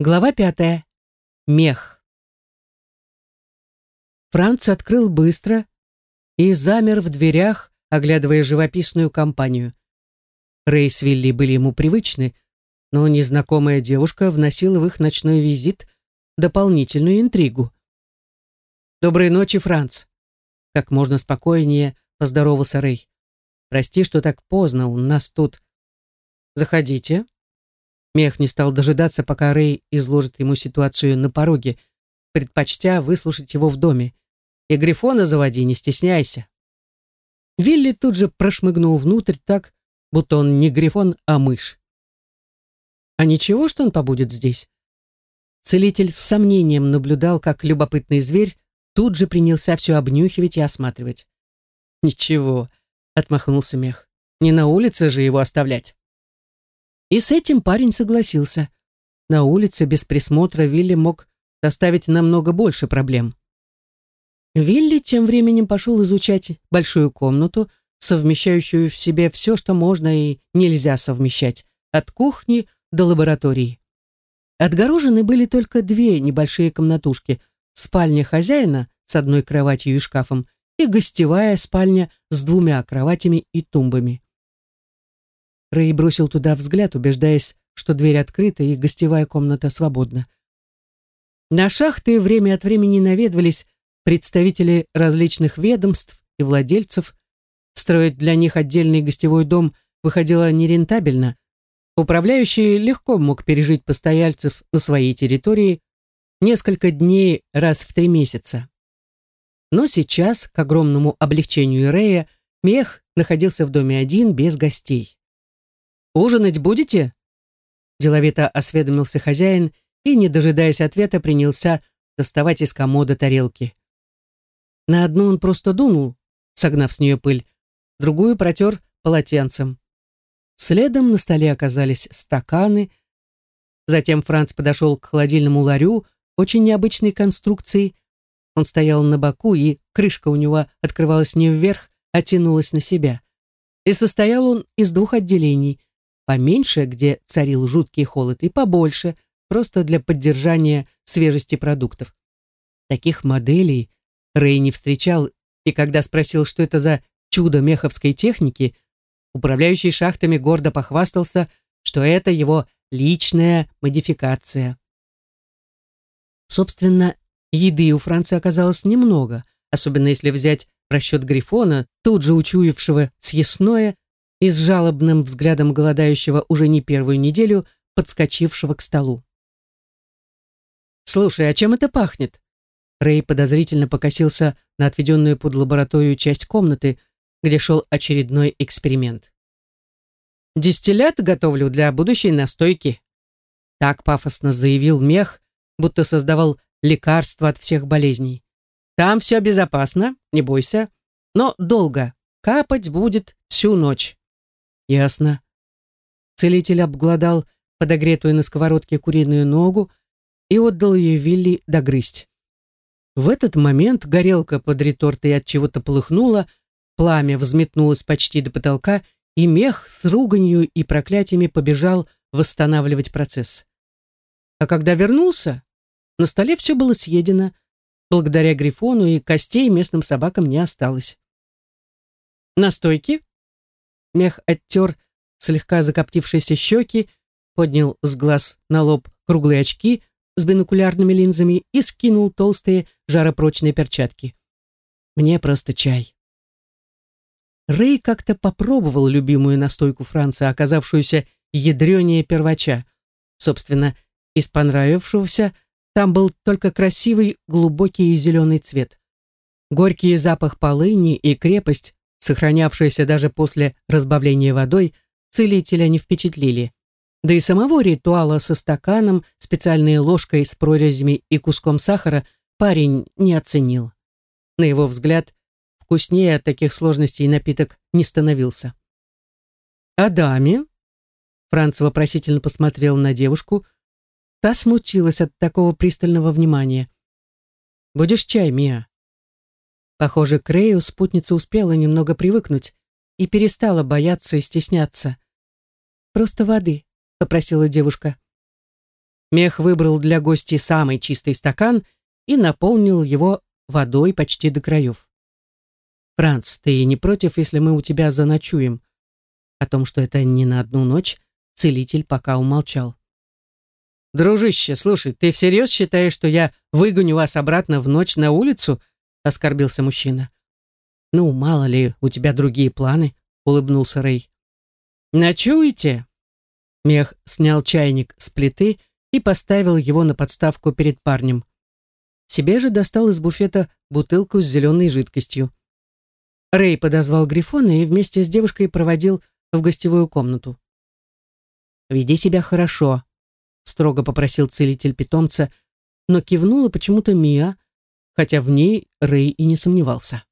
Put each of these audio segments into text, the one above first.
Глава пятая. Мех. Франц открыл быстро и замер в дверях, оглядывая живописную компанию. Рэй с Вилли были ему привычны, но незнакомая девушка вносила в их ночной визит дополнительную интригу. «Доброй ночи, Франц!» Как можно спокойнее поздоровался Рэй. «Прости, что так поздно, у нас тут...» «Заходите», Мех не стал дожидаться, пока Рэй изложит ему ситуацию на пороге, предпочтя выслушать его в доме. «И Грифона заводи, не стесняйся». Вилли тут же прошмыгнул внутрь так, будто он не Грифон, а мышь. А ничего, что он побудет здесь? Целитель с сомнением наблюдал, как любопытный зверь тут же принялся все обнюхивать и осматривать. «Ничего», — отмахнулся мех, — «не на улице же его оставлять». И с этим парень согласился. На улице без присмотра Вилли мог доставить намного больше проблем. Вилли тем временем пошел изучать большую комнату, совмещающую в себе все, что можно и нельзя совмещать, от кухни до лаборатории. Отгорожены были только две небольшие комнатушки, спальня хозяина с одной кроватью и шкафом и гостевая спальня с двумя кроватями и тумбами. Рэй бросил туда взгляд, убеждаясь, что дверь открыта и гостевая комната свободна. На шахты время от времени наведывались представители различных ведомств и владельцев. Строить для них отдельный гостевой дом выходило нерентабельно. Управляющий легко мог пережить постояльцев на своей территории несколько дней раз в три месяца. Но сейчас, к огромному облегчению Рэя, Мех находился в доме один, без гостей. «Ужинать будете?» Деловито осведомился хозяин и, не дожидаясь ответа, принялся доставать из комода тарелки. На одну он просто дунул, согнав с нее пыль, другую протер полотенцем. Следом на столе оказались стаканы. Затем Франц подошел к холодильному ларю очень необычной конструкции. Он стоял на боку, и крышка у него открывалась не вверх, а тянулась на себя. И состоял он из двух отделений поменьше, где царил жуткий холод, и побольше, просто для поддержания свежести продуктов. Таких моделей Рэй не встречал, и когда спросил, что это за чудо меховской техники, управляющий шахтами гордо похвастался, что это его личная модификация. Собственно, еды у Франца оказалось немного, особенно если взять расчет Грифона, тут же учуявшего съестное и с жалобным взглядом голодающего уже не первую неделю, подскочившего к столу. «Слушай, а чем это пахнет?» Рэй подозрительно покосился на отведенную под лабораторию часть комнаты, где шел очередной эксперимент. «Дистиллят готовлю для будущей настойки», так пафосно заявил мех, будто создавал лекарство от всех болезней. «Там все безопасно, не бойся, но долго, капать будет всю ночь». Ясно. Целитель обглодал подогретую на сковородке куриную ногу и отдал ее Вилли догрызть. В этот момент горелка под ретортой от чего-то полыхнула, пламя взметнулось почти до потолка, и мех с руганью и проклятиями побежал восстанавливать процесс. А когда вернулся, на столе все было съедено, благодаря Грифону и костей местным собакам не осталось. «Настойки?» Мех оттер слегка закоптившиеся щеки, поднял с глаз на лоб круглые очки с бинокулярными линзами и скинул толстые жаропрочные перчатки. Мне просто чай. Рэй как-то попробовал любимую настойку Франца, оказавшуюся ядренее первача. Собственно, из понравившегося там был только красивый глубокий зеленый цвет. Горький запах полыни и крепость сохранявшиеся даже после разбавления водой, целителя не впечатлили. Да и самого ритуала со стаканом, специальной ложкой с прорезями и куском сахара парень не оценил. На его взгляд, вкуснее от таких сложностей напиток не становился. «А даме?» Франц вопросительно посмотрел на девушку. Та смутилась от такого пристального внимания. «Будешь чай, Мия?» Похоже, к Рэю спутница успела немного привыкнуть и перестала бояться и стесняться. «Просто воды», — попросила девушка. Мех выбрал для гостей самый чистый стакан и наполнил его водой почти до краев. «Франц, ты не против, если мы у тебя заночуем?» О том, что это не на одну ночь, целитель пока умолчал. «Дружище, слушай, ты всерьез считаешь, что я выгоню вас обратно в ночь на улицу?» — оскорбился мужчина. «Ну, мало ли, у тебя другие планы», — улыбнулся Рэй. «Ночуете?» Мех снял чайник с плиты и поставил его на подставку перед парнем. Себе же достал из буфета бутылку с зеленой жидкостью. Рэй подозвал Грифона и вместе с девушкой проводил в гостевую комнату. «Веди себя хорошо», — строго попросил целитель питомца, но кивнула почему-то Мия, хотя в ней Рэй и не сомневался.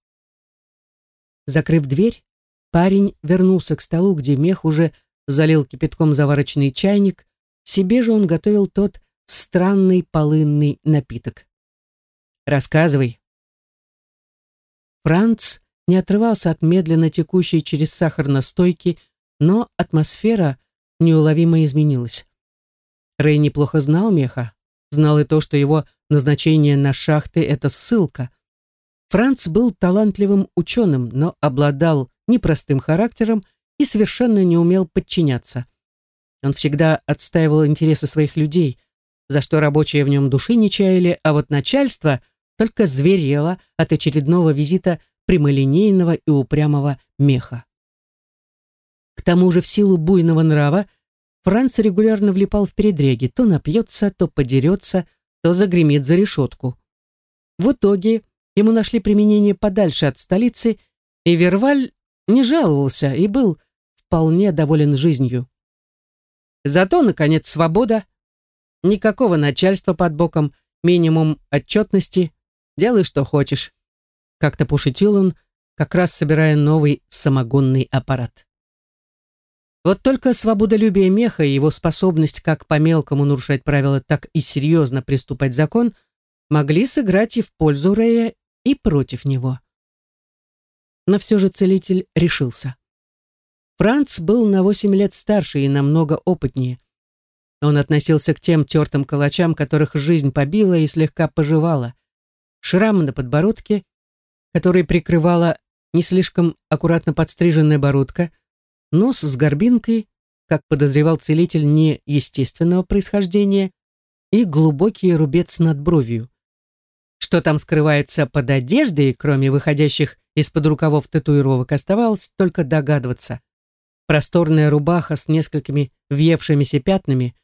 Закрыв дверь, парень вернулся к столу, где мех уже залил кипятком заварочный чайник, себе же он готовил тот странный полынный напиток. «Рассказывай». Франц не отрывался от медленно текущей через сахар настойки, но атмосфера неуловимо изменилась. Рэй неплохо знал Меха, знал и то, что его назначение на шахты — это ссылка. Франц был талантливым ученым, но обладал непростым характером и совершенно не умел подчиняться. Он всегда отстаивал интересы своих людей, за что рабочие в нем души не чаяли, а вот начальство только зверело от очередного визита прямолинейного и упрямого меха. К тому же в силу буйного нрава Франц регулярно влипал в передреги, то напьется, то подерется, то загремит за решетку. В итоге ему нашли применение подальше от столицы, и Верваль не жаловался и был вполне доволен жизнью. Зато, наконец, свобода. Никакого начальства под боком, минимум отчетности. Делай, что хочешь. Как-то пошутил он, как раз собирая новый самогонный аппарат. Вот только свободолюбие меха и его способность как по-мелкому нарушать правила, так и серьезно приступать закон могли сыграть и в пользу Рея, и против него. Но все же целитель решился. Франц был на восемь лет старше и намного опытнее. Он относился к тем тертым калачам, которых жизнь побила и слегка пожевала. Шрам на подбородке, который прикрывала не слишком аккуратно подстриженная бородка, Нос с горбинкой, как подозревал целитель, не естественного происхождения, и глубокий рубец над бровью. Что там скрывается под одеждой, кроме выходящих из-под рукавов татуировок, оставалось только догадываться. Просторная рубаха с несколькими въевшимися пятнами,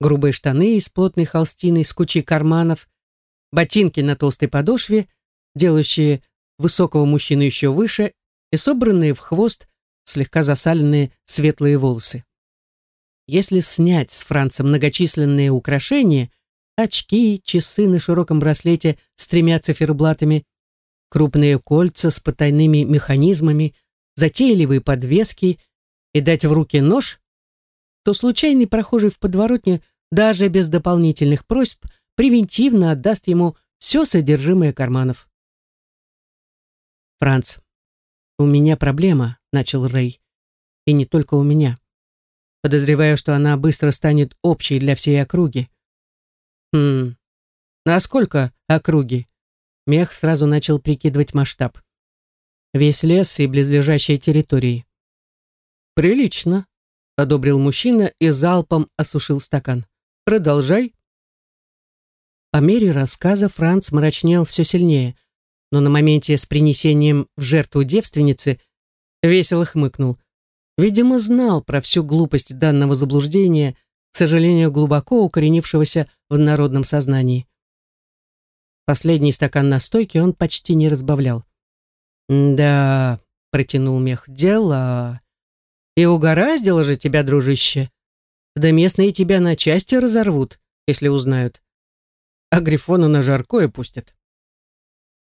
грубые штаны из плотной холстины с кучей карманов, ботинки на толстой подошве, делающие высокого мужчину еще выше, и собранные в хвост слегка засаленные светлые волосы. Если снять с Франца многочисленные украшения, очки, часы на широком браслете с тремя циферблатами, крупные кольца с потайными механизмами, затейливые подвески и дать в руки нож, то случайный прохожий в подворотне даже без дополнительных просьб превентивно отдаст ему все содержимое карманов. Франц, у меня проблема, — начал Рэй. «И не только у меня. Подозреваю, что она быстро станет общей для всей округи». «Хм, насколько округи?» Мех сразу начал прикидывать масштаб. Весь лес и близлежащие территории. «Прилично», — одобрил мужчина и залпом осушил стакан. «Продолжай». По мере рассказа Франц мрачнел все сильнее, но на моменте с принесением в жертву девственницы Весело хмыкнул. Видимо, знал про всю глупость данного заблуждения, к сожалению, глубоко укоренившегося в народном сознании. Последний стакан настойки он почти не разбавлял. «Да», — протянул мех, — «дела. И угораздило же тебя, дружище. Да местные тебя на части разорвут, если узнают. А Грифона на жаркое пустят.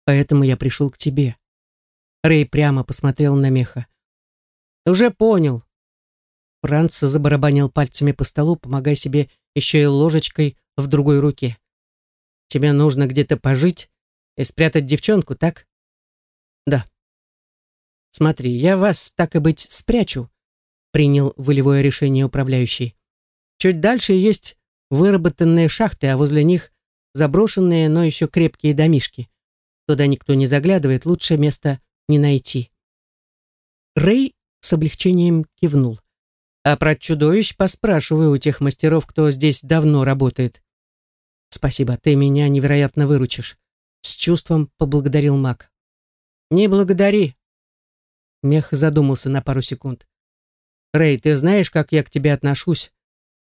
Поэтому я пришел к тебе. Рэй прямо посмотрел на меха. «Уже понял». Франц забарабанил пальцами по столу, помогая себе еще и ложечкой в другой руке. «Тебе нужно где-то пожить и спрятать девчонку, так?» «Да». «Смотри, я вас, так и быть, спрячу», принял волевое решение управляющий. «Чуть дальше есть выработанные шахты, а возле них заброшенные, но еще крепкие домишки. Туда никто не заглядывает, лучше места не найти. Рэй с облегчением кивнул. А про чудовищ поспрашиваю у тех мастеров, кто здесь давно работает. Спасибо, ты меня невероятно выручишь. С чувством поблагодарил маг. Не благодари. Мех задумался на пару секунд. Рэй, ты знаешь, как я к тебе отношусь?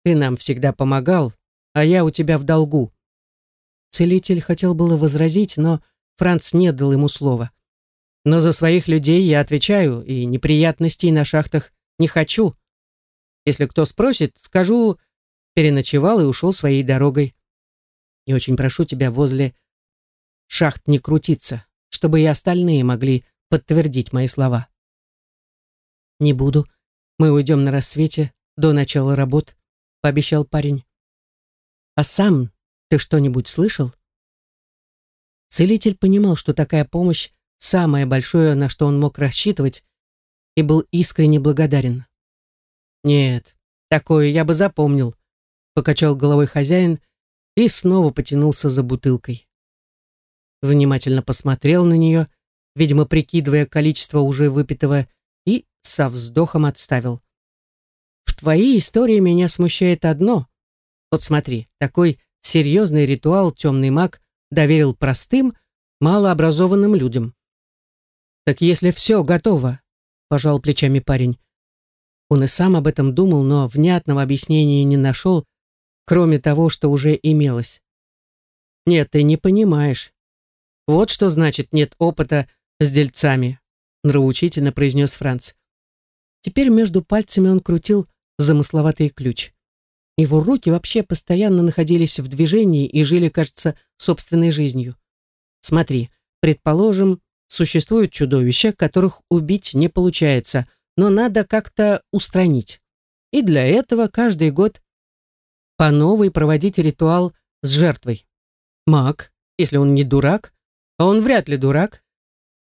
Ты нам всегда помогал, а я у тебя в долгу. Целитель хотел было возразить, но Франц не дал ему слова. Но за своих людей я отвечаю, и неприятностей на шахтах не хочу. Если кто спросит, скажу, переночевал и ушел своей дорогой. И очень прошу тебя возле шахт не крутиться, чтобы и остальные могли подтвердить мои слова. Не буду. Мы уйдем на рассвете до начала работ, пообещал парень. А сам ты что-нибудь слышал? Целитель понимал, что такая помощь самое большое, на что он мог рассчитывать, и был искренне благодарен. «Нет, такое я бы запомнил», — покачал головой хозяин и снова потянулся за бутылкой. Внимательно посмотрел на нее, видимо, прикидывая количество уже выпитого, и со вздохом отставил. «В твоей истории меня смущает одно. Вот смотри, такой серьезный ритуал темный маг доверил простым, малообразованным людям. Так если все готово, пожал плечами парень, он и сам об этом думал, но внятного объяснения не нашел, кроме того, что уже имелось. «Нет, ты не понимаешь. Вот что значит нет опыта с дельцами», нравоучительно произнес Франц. Теперь между пальцами он крутил замысловатый ключ. Его руки вообще постоянно находились в движении и жили, кажется, собственной жизнью. Смотри, предположим, существуют чудовища, которых убить не получается, но надо как-то устранить. И для этого каждый год по новой проводить ритуал с жертвой. Маг, если он не дурак, а он вряд ли дурак,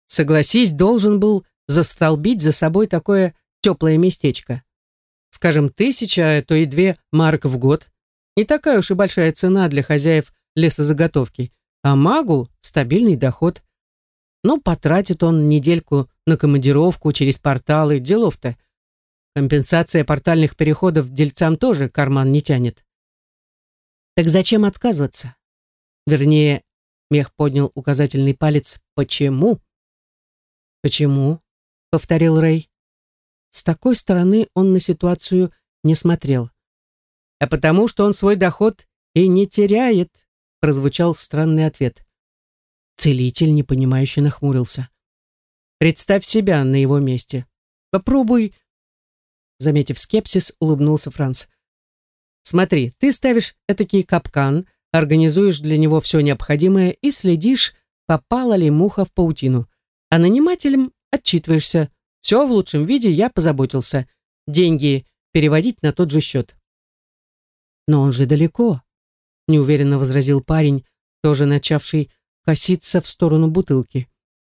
согласись, должен был застолбить за собой такое теплое местечко. Скажем, тысяча, а то и две марок в год. Не такая уж и большая цена для хозяев лесозаготовки, а магу стабильный доход. Но потратит он недельку на командировку через порталы, делов-то. Компенсация портальных переходов дельцам тоже карман не тянет. Так зачем отказываться? Вернее, Мех поднял указательный палец. Почему? Почему? Повторил Рэй. С такой стороны он на ситуацию не смотрел. А потому что он свой доход и не теряет, прозвучал странный ответ. Целитель непонимающе нахмурился. Представь себя на его месте. Попробуй. Заметив скепсис, улыбнулся Франц. Смотри, ты ставишь этакий капкан, организуешь для него все необходимое и следишь, попала ли муха в паутину. А нанимателем отчитываешься. Все в лучшем виде, я позаботился. Деньги переводить на тот же счет. Но он же далеко, неуверенно возразил парень, тоже начавший коситься в сторону бутылки.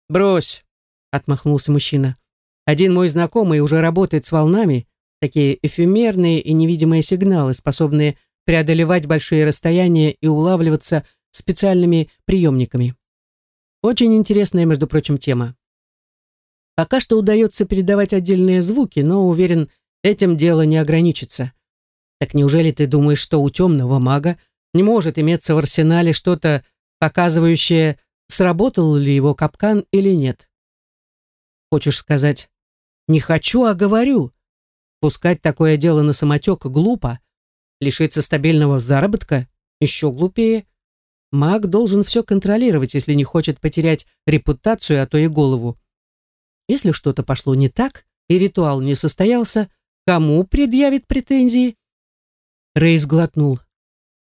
«Брось!» — отмахнулся мужчина. «Один мой знакомый уже работает с волнами, такие эфемерные и невидимые сигналы, способные преодолевать большие расстояния и улавливаться специальными приемниками. Очень интересная, между прочим, тема. Пока что удается передавать отдельные звуки, но, уверен, этим дело не ограничится. Так неужели ты думаешь, что у темного мага не может иметься в арсенале что-то показывающее, сработал ли его капкан или нет. Хочешь сказать, не хочу, а говорю. Пускать такое дело на самотек глупо. Лишиться стабильного заработка еще глупее. Маг должен все контролировать, если не хочет потерять репутацию, а то и голову. Если что-то пошло не так, и ритуал не состоялся, кому предъявит претензии? Рейс глотнул.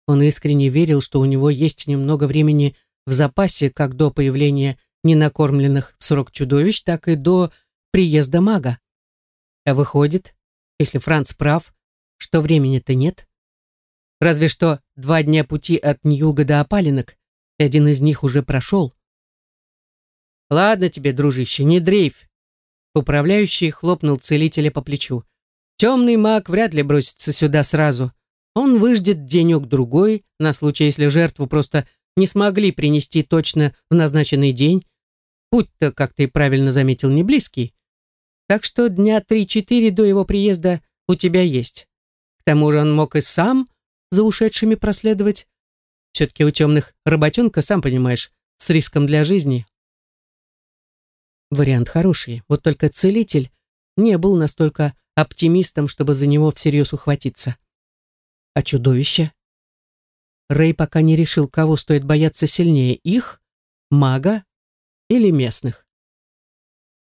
Он искренне верил, что у него есть немного времени в запасе как до появления ненакормленных в срок чудовищ, так и до приезда мага. А выходит, если Франц прав, что времени-то нет. Разве что два дня пути от Ньюга до опалинок, и один из них уже прошел. «Ладно тебе, дружище, не дрейфь!» Управляющий хлопнул целителя по плечу. «Темный маг вряд ли бросится сюда сразу. Он выждет денек-другой, на случай, если жертву просто не смогли принести точно в назначенный день. Путь-то, как ты правильно заметил, не близкий. Так что дня три-четыре до его приезда у тебя есть. К тому же он мог и сам за ушедшими проследовать. Все-таки у темных работенка, сам понимаешь, с риском для жизни. Вариант хороший, вот только целитель не был настолько оптимистом, чтобы за него всерьез ухватиться. А чудовище? Рэй пока не решил, кого стоит бояться сильнее, их, мага или местных.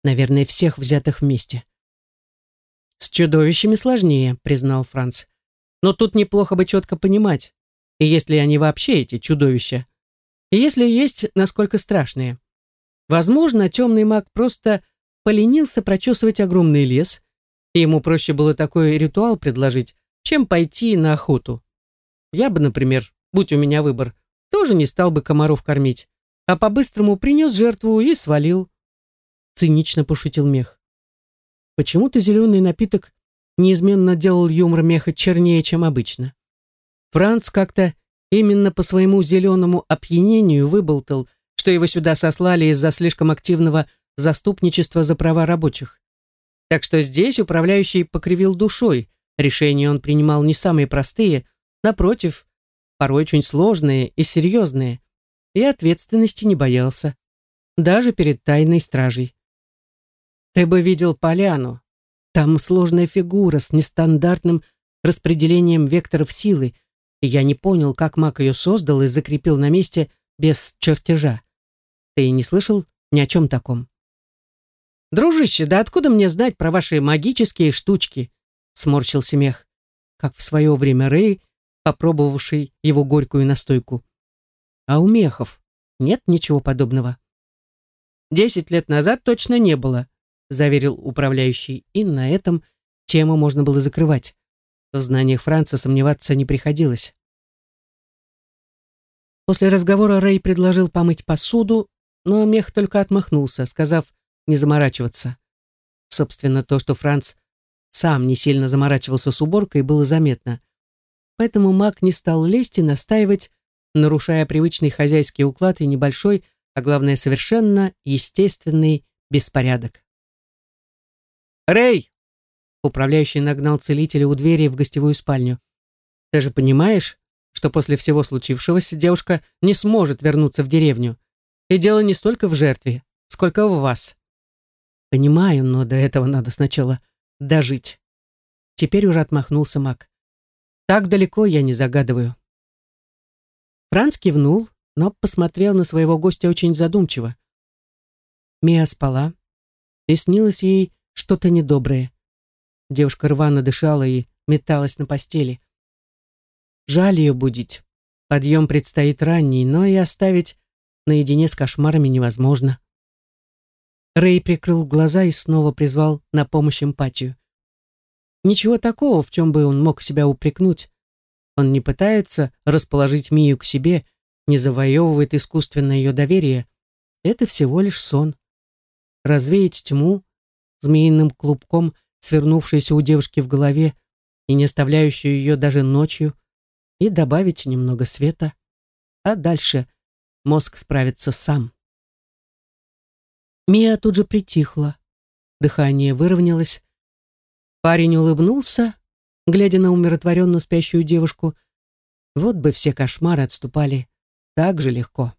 Наверное, всех взятых вместе. «С чудовищами сложнее», — признал Франц. «Но тут неплохо бы четко понимать, и есть ли они вообще эти чудовища, и если есть, насколько страшные. Возможно, темный маг просто поленился прочесывать огромный лес, и ему проще было такой ритуал предложить, чем пойти на охоту. Я бы, например, будь у меня выбор, тоже не стал бы комаров кормить, а по-быстрому принес жертву и свалил цинично пошутил мех. Почему-то зеленый напиток неизменно делал юмор меха чернее, чем обычно. Франц как-то именно по своему зеленому опьянению выболтал, что его сюда сослали из-за слишком активного заступничества за права рабочих. Так что здесь управляющий покривил душой, решения он принимал не самые простые, напротив, порой очень сложные и серьезные, и ответственности не боялся, даже перед тайной стражей. Ты бы видел поляну. Там сложная фигура с нестандартным распределением векторов силы, и я не понял, как маг ее создал и закрепил на месте без чертежа. Ты не слышал ни о чем таком? «Дружище, да откуда мне знать про ваши магические штучки?» — сморщился мех, как в свое время Рэй, попробовавший его горькую настойку. «А у мехов нет ничего подобного?» «Десять лет назад точно не было», заверил управляющий, и на этом тему можно было закрывать. В знаниях Франца сомневаться не приходилось. После разговора Рэй предложил помыть посуду, но мех только отмахнулся, сказав не заморачиваться. Собственно, то, что Франц сам не сильно заморачивался с уборкой, было заметно. Поэтому маг не стал лезть и настаивать, нарушая привычный хозяйский уклад и небольшой, а главное, совершенно естественный беспорядок. «Рэй!» Управляющий нагнал целителя у двери в гостевую спальню. «Ты же понимаешь, что после всего случившегося девушка не сможет вернуться в деревню. И дело не столько в жертве, сколько в вас». «Понимаю, но до этого надо сначала дожить». Теперь уже отмахнулся маг. «Так далеко я не загадываю». Франц кивнул, но посмотрел на своего гостя очень задумчиво. Мия спала, и снилось ей, что-то недоброе. Девушка рвано дышала и металась на постели. Жаль ее будить. Подъем предстоит ранний, но и оставить наедине с кошмарами невозможно. Рэй прикрыл глаза и снова призвал на помощь эмпатию. Ничего такого, в чем бы он мог себя упрекнуть. Он не пытается расположить Мию к себе, не завоевывает искусственно ее доверие. Это всего лишь сон. Развеять тьму, змеиным клубком, свернувшейся у девушки в голове и не оставляющую ее даже ночью, и добавить немного света. А дальше мозг справится сам. Мия тут же притихла. Дыхание выровнялось. Парень улыбнулся, глядя на умиротворенно спящую девушку. Вот бы все кошмары отступали так же легко.